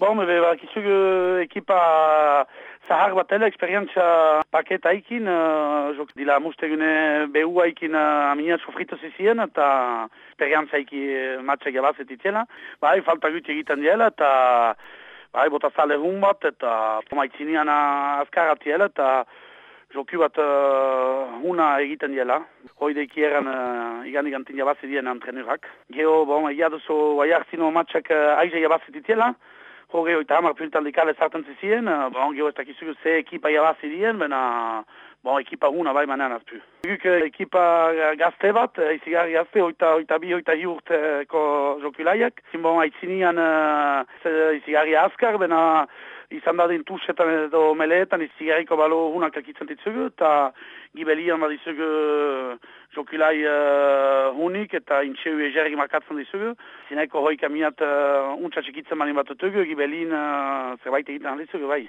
Bon, ebe, bakizug ekipa zahar bat dela, eksperientzia paket haikin, uh, jok dila mustegune behu haikin uh, aminia sofrito zizien, eta eksperientzia haiki matxak jabazet itziela. Bai, falta gut egiten diela, eta bai, bota zale hun bat, eta maitzinian azkaratiela, eta joku bat uh, una egiten diela. Hoi deiki eran uh, igan igantin jabazet dien antrenurak. Geo, bon, egia duzu, bai hartzino matxak uh, aize jabazet itziela, Hoge oita hamar piltan dikale zartan zizien, uh, bon, geho ez ze ekipa jabazi dien, bena, bon, ekipa huna bai manean azpu. Guk ekipa gazte bat, izigarri gazte, oita, oita bi, oita hi urteko jokulaiak. Zinbon, aitzinian uh, izigarri azkar, bena, izan dadin tusetan edo meleetan izigarriko balo hunak akitzen ditzugu, eta gibelian badizugu jokilai uh, hunik eta intxeu egerik markatzen dizugu. Zineko hoi kamiat uh, untsa txikitzen mani bat gibelin uh, zerbait egiten dizugu, bai.